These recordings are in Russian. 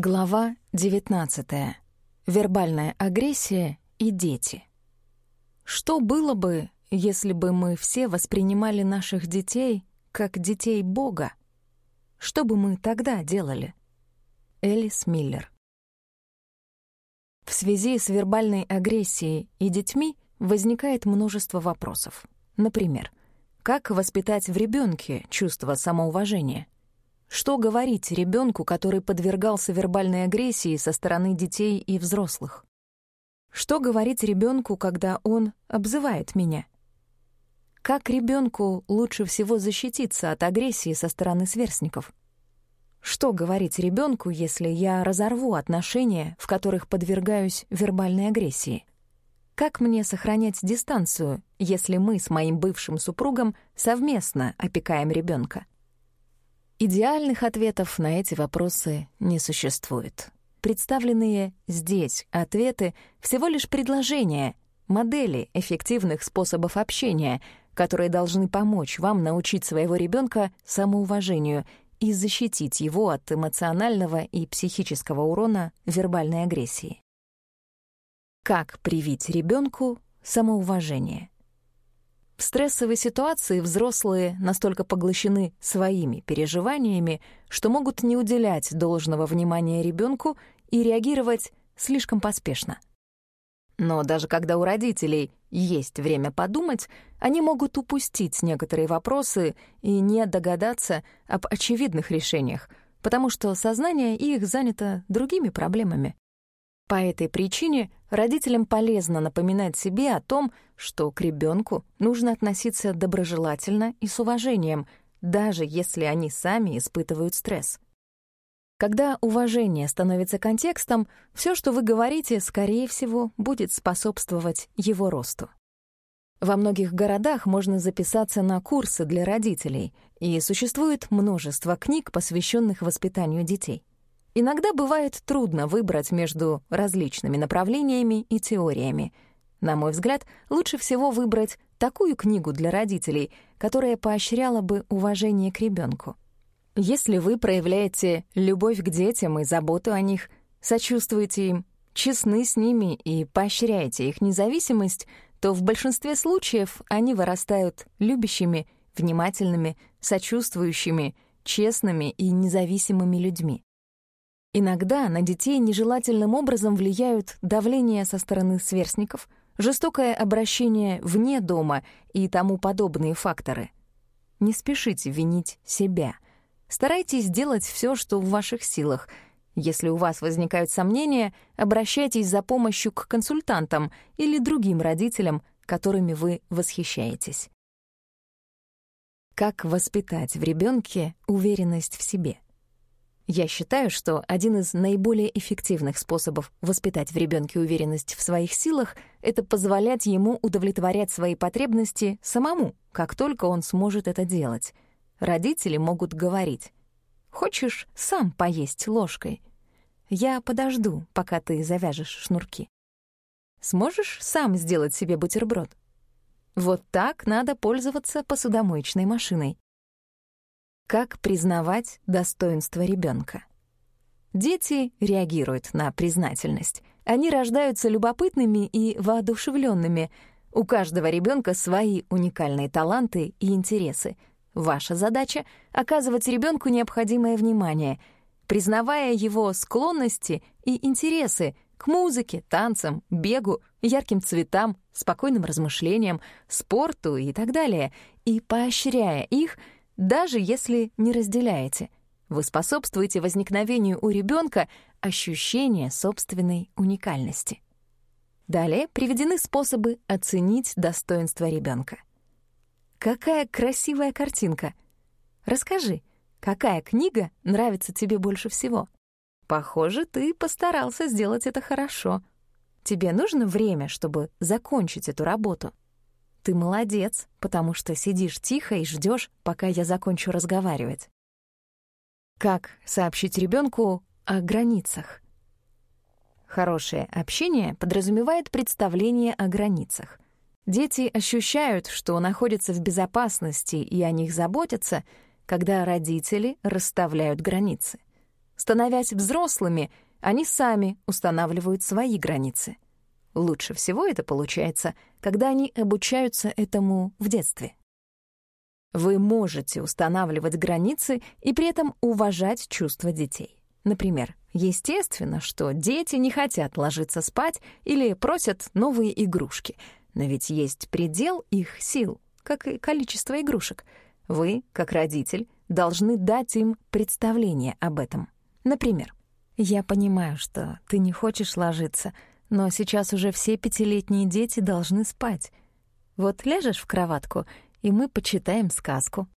Глава 19. Вербальная агрессия и дети. Что было бы, если бы мы все воспринимали наших детей как детей Бога? Что бы мы тогда делали? Элис Миллер. В связи с вербальной агрессией и детьми возникает множество вопросов. Например, как воспитать в ребенке чувство самоуважения — что говорить ребенку, который подвергался вербальной агрессии со стороны детей и взрослых? Что говорить ребенку, когда он обзывает меня? Как ребенку лучше всего защититься от агрессии со стороны сверстников? Что говорить ребенку, если я разорву отношения, в которых подвергаюсь вербальной агрессии? Как мне сохранять дистанцию, если мы с моим бывшим супругом совместно опекаем ребенка? Идеальных ответов на эти вопросы не существует. Представленные здесь ответы — всего лишь предложения, модели эффективных способов общения, которые должны помочь вам научить своего ребенка самоуважению и защитить его от эмоционального и психического урона вербальной агрессии. Как привить ребенку самоуважение? В стрессовой ситуации взрослые настолько поглощены своими переживаниями, что могут не уделять должного внимания ребенку и реагировать слишком поспешно. Но даже когда у родителей есть время подумать, они могут упустить некоторые вопросы и не догадаться об очевидных решениях, потому что сознание их занято другими проблемами. По этой причине родителям полезно напоминать себе о том, что к ребенку нужно относиться доброжелательно и с уважением, даже если они сами испытывают стресс. Когда уважение становится контекстом, все, что вы говорите, скорее всего, будет способствовать его росту. Во многих городах можно записаться на курсы для родителей, и существует множество книг, посвященных воспитанию детей. Иногда бывает трудно выбрать между различными направлениями и теориями. На мой взгляд, лучше всего выбрать такую книгу для родителей, которая поощряла бы уважение к ребенку. Если вы проявляете любовь к детям и заботу о них, сочувствуете им, честны с ними и поощряете их независимость, то в большинстве случаев они вырастают любящими, внимательными, сочувствующими, честными и независимыми людьми. Иногда на детей нежелательным образом влияют давление со стороны сверстников, жестокое обращение вне дома и тому подобные факторы. Не спешите винить себя. Старайтесь сделать все, что в ваших силах. Если у вас возникают сомнения, обращайтесь за помощью к консультантам или другим родителям, которыми вы восхищаетесь. Как воспитать в ребенке уверенность в себе? Я считаю, что один из наиболее эффективных способов воспитать в ребенке уверенность в своих силах — это позволять ему удовлетворять свои потребности самому, как только он сможет это делать. Родители могут говорить «Хочешь сам поесть ложкой? Я подожду, пока ты завяжешь шнурки. Сможешь сам сделать себе бутерброд? Вот так надо пользоваться посудомоечной машиной. Как признавать достоинство ребенка? Дети реагируют на признательность. Они рождаются любопытными и воодушевленными. У каждого ребенка свои уникальные таланты и интересы. Ваша задача — оказывать ребенку необходимое внимание, признавая его склонности и интересы к музыке, танцам, бегу, ярким цветам, спокойным размышлениям, спорту и так далее, и поощряя их — даже если не разделяете. Вы способствуете возникновению у ребенка ощущения собственной уникальности. Далее приведены способы оценить достоинство ребенка. Какая красивая картинка! Расскажи, какая книга нравится тебе больше всего? Похоже, ты постарался сделать это хорошо. Тебе нужно время, чтобы закончить эту работу. Ты молодец, потому что сидишь тихо и ждешь, пока я закончу разговаривать. Как сообщить ребенку о границах? Хорошее общение подразумевает представление о границах. Дети ощущают, что находятся в безопасности и о них заботятся, когда родители расставляют границы. Становясь взрослыми, они сами устанавливают свои границы. Лучше всего это получается, когда они обучаются этому в детстве. Вы можете устанавливать границы и при этом уважать чувства детей. Например, естественно, что дети не хотят ложиться спать или просят новые игрушки, но ведь есть предел их сил, как и количество игрушек. Вы, как родитель, должны дать им представление об этом. Например, «Я понимаю, что ты не хочешь ложиться, но сейчас уже все пятилетние дети должны спать. Вот ляжешь в кроватку, и мы почитаем сказку.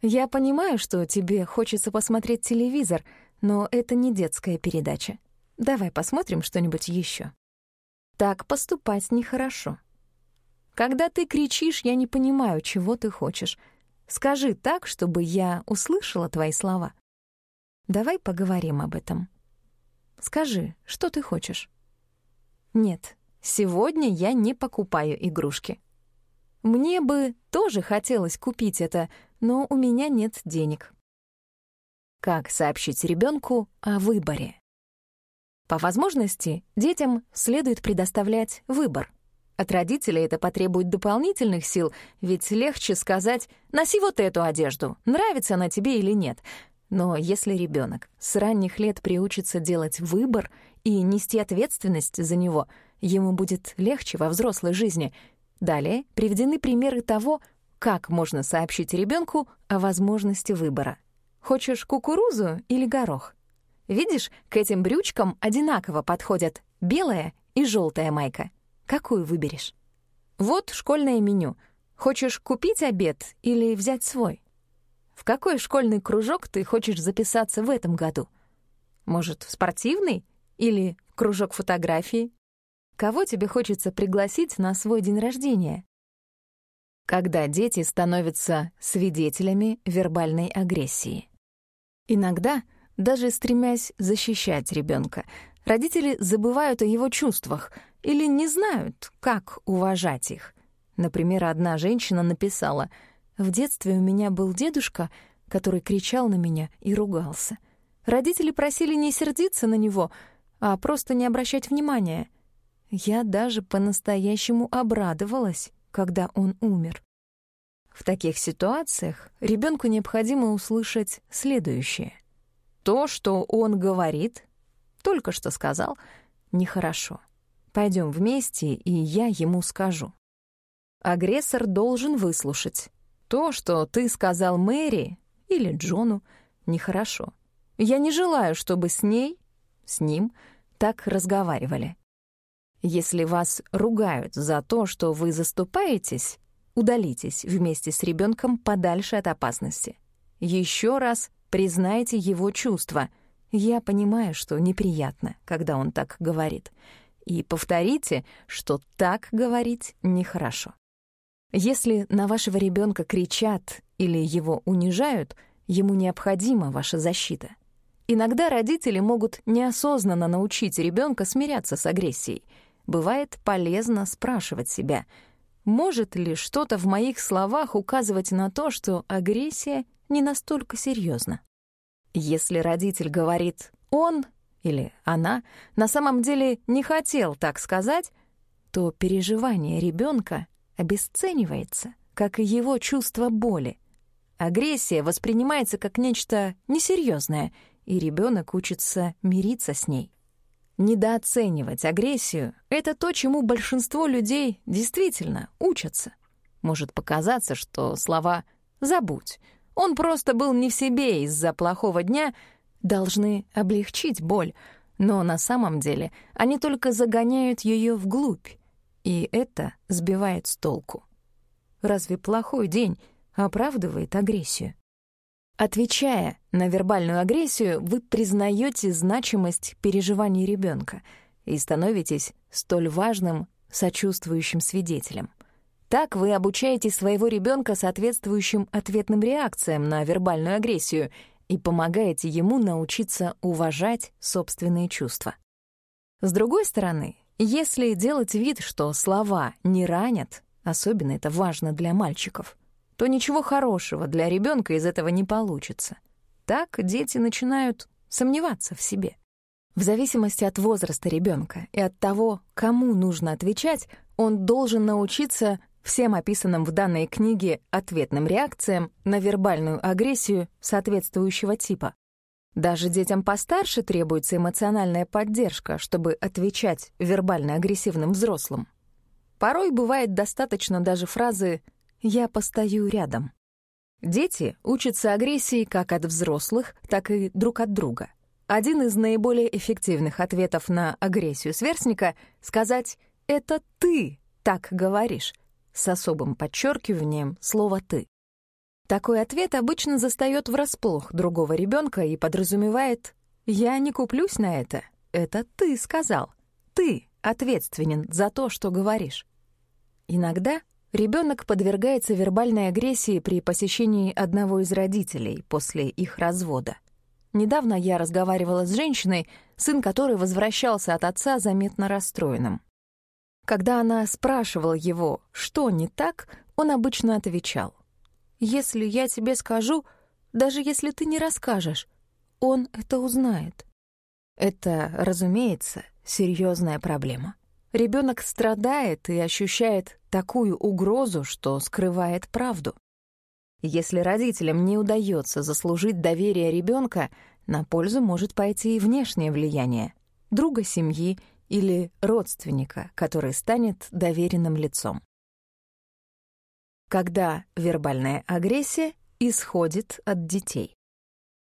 Я понимаю, что тебе хочется посмотреть телевизор, но это не детская передача. Давай посмотрим что-нибудь еще. Так поступать нехорошо. Когда ты кричишь, я не понимаю, чего ты хочешь. Скажи так, чтобы я услышала твои слова. Давай поговорим об этом. Скажи, что ты хочешь? Нет, сегодня я не покупаю игрушки. Мне бы тоже хотелось купить это, но у меня нет денег. Как сообщить ребенку о выборе? По возможности детям следует предоставлять выбор. От родителей это потребует дополнительных сил, ведь легче сказать «носи вот эту одежду, нравится она тебе или нет». Но если ребенок с ранних лет приучится делать выбор и нести ответственность за него, ему будет легче во взрослой жизни. Далее приведены примеры того, как можно сообщить ребенку о возможности выбора. Хочешь кукурузу или горох? Видишь, к этим брючкам одинаково подходят белая и желтая майка. Какую выберешь? Вот школьное меню. Хочешь купить обед или взять свой? В какой школьный кружок ты хочешь записаться в этом году? Может, в спортивный или кружок фотографии? Кого тебе хочется пригласить на свой день рождения? Когда дети становятся свидетелями вербальной агрессии. Иногда, даже стремясь защищать ребенка, родители забывают о его чувствах или не знают, как уважать их. Например, одна женщина написала — в детстве у меня был дедушка, который кричал на меня и ругался. Родители просили не сердиться на него, а просто не обращать внимания. Я даже по-настоящему обрадовалась, когда он умер. В таких ситуациях ребенку необходимо услышать следующее. То, что он говорит, только что сказал, нехорошо. Пойдем вместе, и я ему скажу. Агрессор должен выслушать, то, что ты сказал Мэри или Джону, нехорошо. Я не желаю, чтобы с ней, с ним, так разговаривали. Если вас ругают за то, что вы заступаетесь, удалитесь вместе с ребенком подальше от опасности. Еще раз признайте его чувства. Я понимаю, что неприятно, когда он так говорит. И повторите, что так говорить нехорошо. Если на вашего ребенка кричат или его унижают, ему необходима ваша защита. Иногда родители могут неосознанно научить ребенка смиряться с агрессией. Бывает полезно спрашивать себя, может ли что-то в моих словах указывать на то, что агрессия не настолько серьезна. Если родитель говорит «он» или «она» на самом деле не хотел так сказать, то переживание ребенка обесценивается, как и его чувство боли. Агрессия воспринимается как нечто несерьезное, и ребенок учится мириться с ней. Недооценивать агрессию — это то, чему большинство людей действительно учатся. Может показаться, что слова «забудь», «он просто был не в себе из-за плохого дня» должны облегчить боль, но на самом деле они только загоняют ее вглубь, и это сбивает с толку. Разве плохой день оправдывает агрессию? Отвечая на вербальную агрессию, вы признаете значимость переживаний ребенка и становитесь столь важным сочувствующим свидетелем. Так вы обучаете своего ребенка соответствующим ответным реакциям на вербальную агрессию и помогаете ему научиться уважать собственные чувства. С другой стороны, если делать вид, что слова не ранят, особенно это важно для мальчиков, то ничего хорошего для ребенка из этого не получится. Так дети начинают сомневаться в себе. В зависимости от возраста ребенка и от того, кому нужно отвечать, он должен научиться всем описанным в данной книге ответным реакциям на вербальную агрессию соответствующего типа. Даже детям постарше требуется эмоциональная поддержка, чтобы отвечать вербально-агрессивным взрослым. Порой бывает достаточно даже фразы «я постою рядом». Дети учатся агрессии как от взрослых, так и друг от друга. Один из наиболее эффективных ответов на агрессию сверстника — сказать «это ты так говоришь», с особым подчеркиванием слова «ты». Такой ответ обычно застаёт врасплох другого ребенка и подразумевает «я не куплюсь на это, это ты сказал, ты ответственен за то, что говоришь». Иногда ребенок подвергается вербальной агрессии при посещении одного из родителей после их развода. Недавно я разговаривала с женщиной, сын которой возвращался от отца заметно расстроенным. Когда она спрашивала его, что не так, он обычно отвечал. Если я тебе скажу, даже если ты не расскажешь, он это узнает. Это, разумеется, серьезная проблема. Ребенок страдает и ощущает такую угрозу, что скрывает правду. Если родителям не удается заслужить доверие ребенка, на пользу может пойти и внешнее влияние друга семьи или родственника, который станет доверенным лицом когда вербальная агрессия исходит от детей.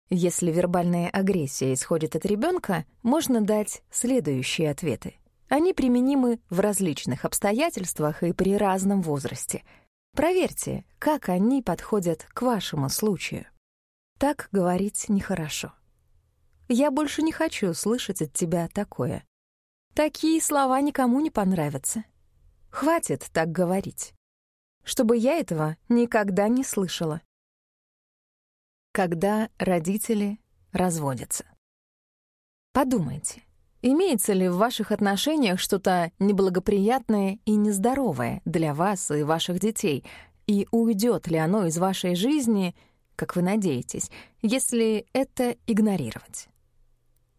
Если вербальная агрессия исходит от ребенка, можно дать следующие ответы. Они применимы в различных обстоятельствах и при разном возрасте. Проверьте, как они подходят к вашему случаю. Так говорить нехорошо. Я больше не хочу слышать от тебя такое. Такие слова никому не понравятся. Хватит так говорить чтобы я этого никогда не слышала. Когда родители разводятся. Подумайте, имеется ли в ваших отношениях что-то неблагоприятное и нездоровое для вас и ваших детей, и уйдет ли оно из вашей жизни, как вы надеетесь, если это игнорировать?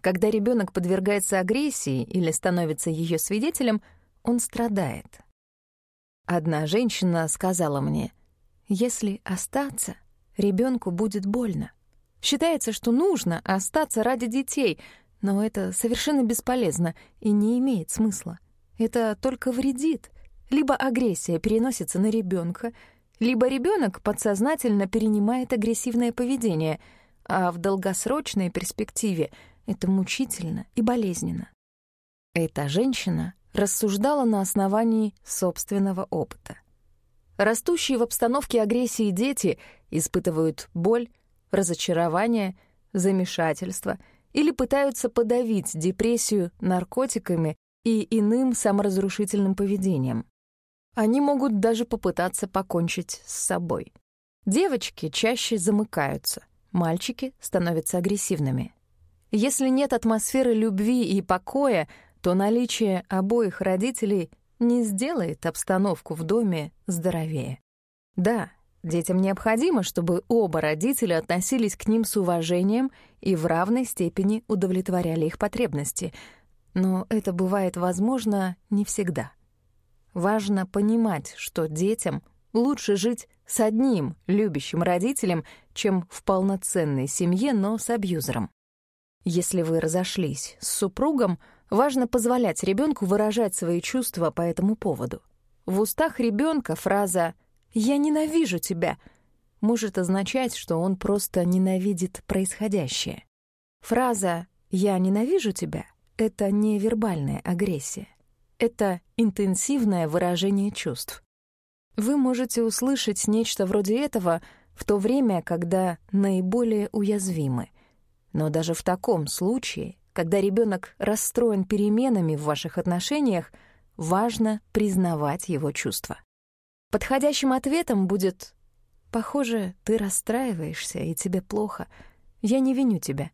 Когда ребенок подвергается агрессии или становится ее свидетелем, он страдает — Одна женщина сказала мне, если остаться, ребенку будет больно. Считается, что нужно остаться ради детей, но это совершенно бесполезно и не имеет смысла. Это только вредит. Либо агрессия переносится на ребенка, либо ребенок подсознательно перенимает агрессивное поведение, а в долгосрочной перспективе это мучительно и болезненно. Эта женщина рассуждала на основании собственного опыта. Растущие в обстановке агрессии дети испытывают боль, разочарование, замешательство или пытаются подавить депрессию наркотиками и иным саморазрушительным поведением. Они могут даже попытаться покончить с собой. Девочки чаще замыкаются, мальчики становятся агрессивными. Если нет атмосферы любви и покоя, то наличие обоих родителей не сделает обстановку в доме здоровее. Да, детям необходимо, чтобы оба родителя относились к ним с уважением и в равной степени удовлетворяли их потребности, но это бывает возможно не всегда. Важно понимать, что детям лучше жить с одним любящим родителем, чем в полноценной семье, но с абьюзером. Если вы разошлись с супругом, Важно позволять ребенку выражать свои чувства по этому поводу. В устах ребенка фраза «я ненавижу тебя» может означать, что он просто ненавидит происходящее. Фраза «я ненавижу тебя» — это не вербальная агрессия. Это интенсивное выражение чувств. Вы можете услышать нечто вроде этого в то время, когда наиболее уязвимы. Но даже в таком случае когда ребенок расстроен переменами в ваших отношениях, важно признавать его чувства. Подходящим ответом будет «Похоже, ты расстраиваешься, и тебе плохо. Я не виню тебя.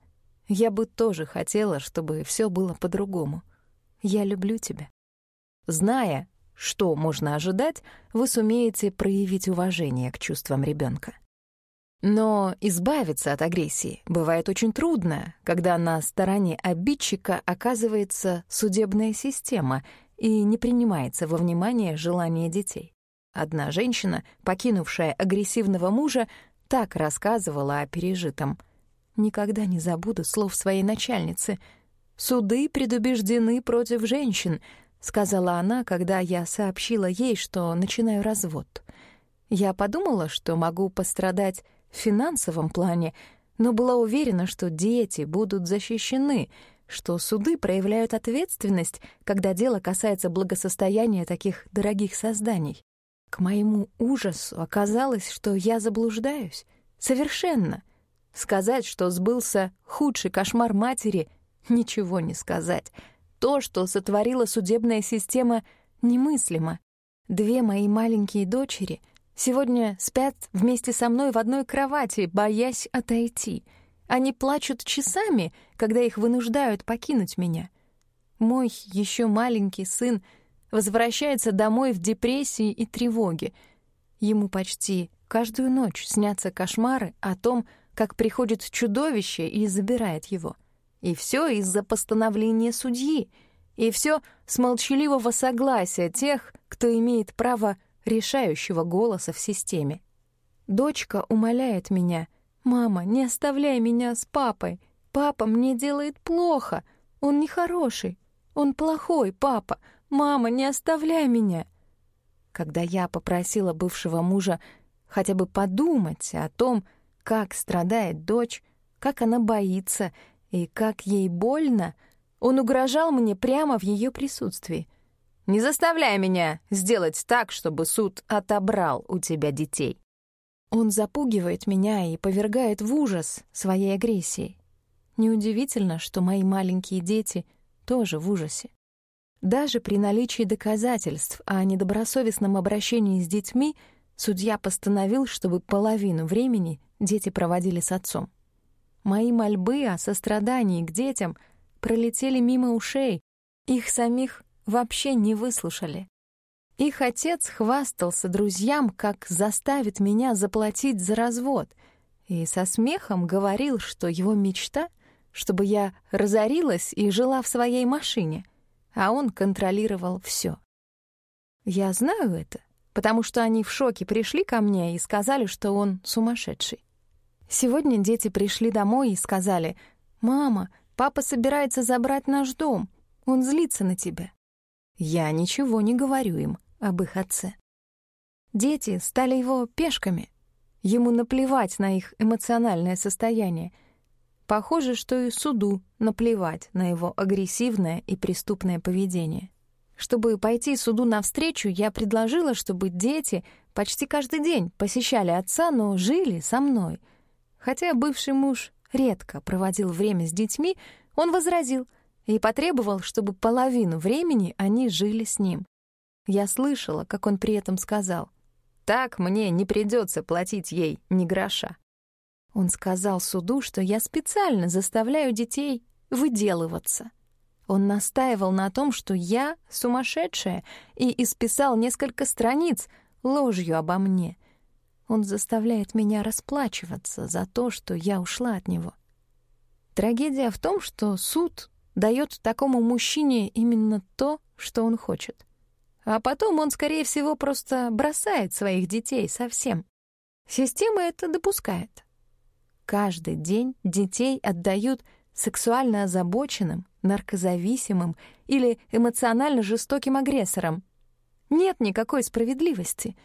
Я бы тоже хотела, чтобы все было по-другому. Я люблю тебя». Зная, что можно ожидать, вы сумеете проявить уважение к чувствам ребенка. Но избавиться от агрессии бывает очень трудно, когда на стороне обидчика оказывается судебная система и не принимается во внимание желание детей. Одна женщина, покинувшая агрессивного мужа, так рассказывала о пережитом. «Никогда не забуду слов своей начальницы. Суды предубеждены против женщин», — сказала она, когда я сообщила ей, что начинаю развод. Я подумала, что могу пострадать в финансовом плане, но была уверена, что дети будут защищены, что суды проявляют ответственность, когда дело касается благосостояния таких дорогих созданий. К моему ужасу оказалось, что я заблуждаюсь. Совершенно. Сказать, что сбылся худший кошмар матери, ничего не сказать. То, что сотворила судебная система, немыслимо. Две мои маленькие дочери — Сегодня спят вместе со мной в одной кровати, боясь отойти. Они плачут часами, когда их вынуждают покинуть меня. Мой еще маленький сын возвращается домой в депрессии и тревоге. Ему почти каждую ночь снятся кошмары о том, как приходит чудовище и забирает его. И все из-за постановления судьи. И все с молчаливого согласия тех, кто имеет право решающего голоса в системе. Дочка умоляет меня. «Мама, не оставляй меня с папой. Папа мне делает плохо. Он нехороший. Он плохой, папа. Мама, не оставляй меня». Когда я попросила бывшего мужа хотя бы подумать о том, как страдает дочь, как она боится и как ей больно, он угрожал мне прямо в ее присутствии. Не заставляй меня сделать так, чтобы суд отобрал у тебя детей. Он запугивает меня и повергает в ужас своей агрессией. Неудивительно, что мои маленькие дети тоже в ужасе. Даже при наличии доказательств о недобросовестном обращении с детьми судья постановил, чтобы половину времени дети проводили с отцом. Мои мольбы о сострадании к детям пролетели мимо ушей, их самих вообще не выслушали. Их отец хвастался друзьям, как заставит меня заплатить за развод, и со смехом говорил, что его мечта, чтобы я разорилась и жила в своей машине, а он контролировал все. Я знаю это, потому что они в шоке пришли ко мне и сказали, что он сумасшедший. Сегодня дети пришли домой и сказали, «Мама, папа собирается забрать наш дом, он злится на тебя». Я ничего не говорю им об их отце. Дети стали его пешками. Ему наплевать на их эмоциональное состояние. Похоже, что и суду наплевать на его агрессивное и преступное поведение. Чтобы пойти суду навстречу, я предложила, чтобы дети почти каждый день посещали отца, но жили со мной. Хотя бывший муж редко проводил время с детьми, он возразил, и потребовал, чтобы половину времени они жили с ним. Я слышала, как он при этом сказал, «Так мне не придется платить ей ни гроша». Он сказал суду, что я специально заставляю детей выделываться. Он настаивал на том, что я сумасшедшая, и исписал несколько страниц ложью обо мне. Он заставляет меня расплачиваться за то, что я ушла от него. Трагедия в том, что суд дает такому мужчине именно то, что он хочет. А потом он, скорее всего, просто бросает своих детей совсем. Система это допускает. Каждый день детей отдают сексуально озабоченным, наркозависимым или эмоционально жестоким агрессорам. Нет никакой справедливости.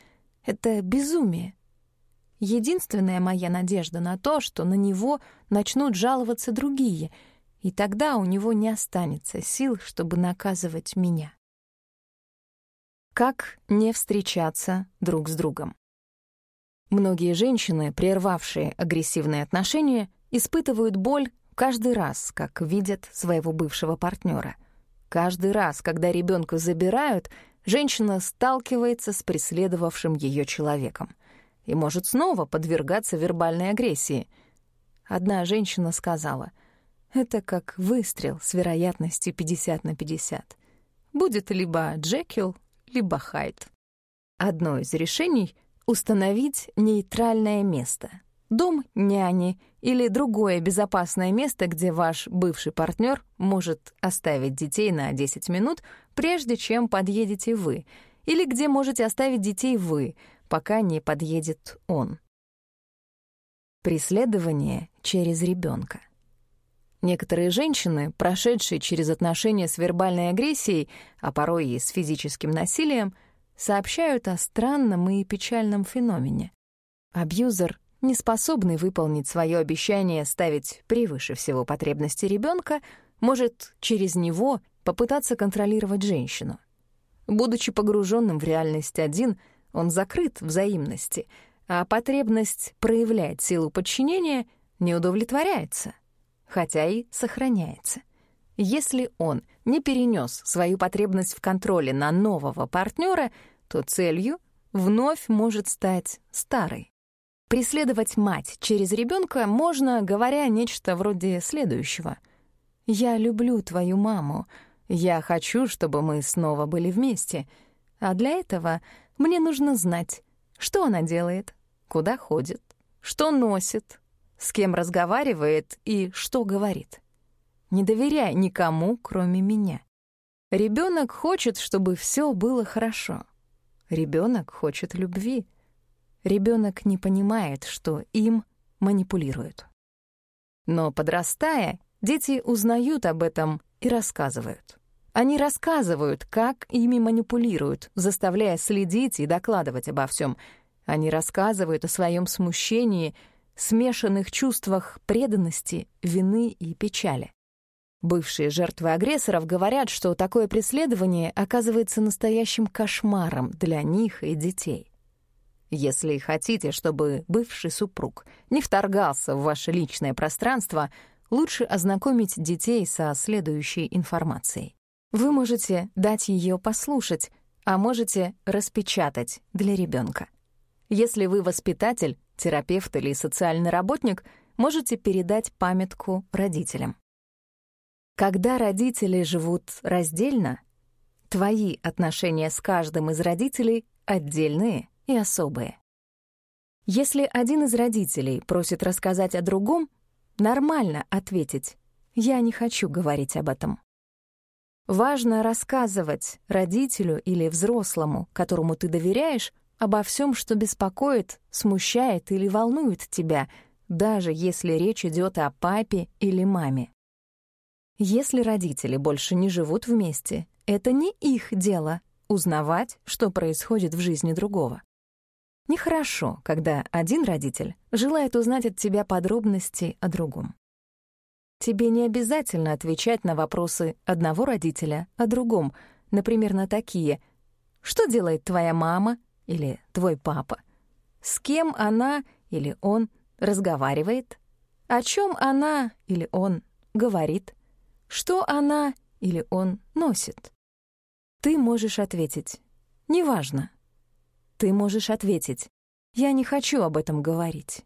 Это безумие. Единственная моя надежда на то, что на него начнут жаловаться другие — и тогда у него не останется сил, чтобы наказывать меня. Как не встречаться друг с другом? Многие женщины, прервавшие агрессивные отношения, испытывают боль каждый раз, как видят своего бывшего партнера. Каждый раз, когда ребенка забирают, женщина сталкивается с преследовавшим ее человеком и может снова подвергаться вербальной агрессии. Одна женщина сказала, это как выстрел с вероятностью 50 на 50. Будет либо Джекил, либо Хайд. Одно из решений — установить нейтральное место. дом няни или другое безопасное место, где ваш бывший партнер может оставить детей на 10 минут, прежде чем подъедете вы, или где можете оставить детей вы, пока не подъедет он. Преследование через ребенка. Некоторые женщины, прошедшие через отношения с вербальной агрессией, а порой и с физическим насилием, сообщают о странном и печальном феномене. Абьюзер, не способный выполнить свое обещание ставить превыше всего потребности ребенка, может через него попытаться контролировать женщину. Будучи погруженным в реальность один, он закрыт взаимности, а потребность проявлять силу подчинения не удовлетворяется хотя и сохраняется. Если он не перенес свою потребность в контроле на нового партнера, то целью вновь может стать старой. Преследовать мать через ребенка можно, говоря нечто вроде следующего. «Я люблю твою маму. Я хочу, чтобы мы снова были вместе. А для этого мне нужно знать, что она делает, куда ходит, что носит, с кем разговаривает и что говорит. Не доверяй никому, кроме меня. Ребенок хочет, чтобы все было хорошо. Ребенок хочет любви. Ребенок не понимает, что им манипулируют. Но подрастая, дети узнают об этом и рассказывают. Они рассказывают, как ими манипулируют, заставляя следить и докладывать обо всем. Они рассказывают о своем смущении смешанных чувствах преданности, вины и печали. Бывшие жертвы агрессоров говорят, что такое преследование оказывается настоящим кошмаром для них и детей. Если хотите, чтобы бывший супруг не вторгался в ваше личное пространство, лучше ознакомить детей со следующей информацией. Вы можете дать ее послушать, а можете распечатать для ребенка. Если вы воспитатель, терапевт или социальный работник, можете передать памятку родителям. Когда родители живут раздельно, твои отношения с каждым из родителей отдельные и особые. Если один из родителей просит рассказать о другом, нормально ответить «я не хочу говорить об этом». Важно рассказывать родителю или взрослому, которому ты доверяешь, обо всем, что беспокоит, смущает или волнует тебя, даже если речь идет о папе или маме. Если родители больше не живут вместе, это не их дело узнавать, что происходит в жизни другого. Нехорошо, когда один родитель желает узнать от тебя подробности о другом. Тебе не обязательно отвечать на вопросы одного родителя о другом, например, на такие «Что делает твоя мама?» или твой папа? С кем она или он разговаривает? О чем она или он говорит? Что она или он носит? Ты можешь ответить «неважно». Ты можешь ответить «я не хочу об этом говорить».